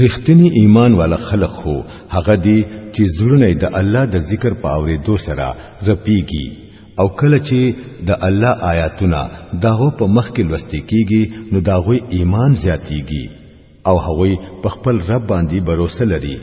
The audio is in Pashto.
رښتینی ایمان والا خلق هو هغه دي چې زړونه د الله د ذکر په اورېدو سره رپیږي او کله چې د الله آیاتونه داغو په مخ کې لوستي کیږي نو داغوی ایمان زیاتیږي او هغوی په خپل رب باندې باور لري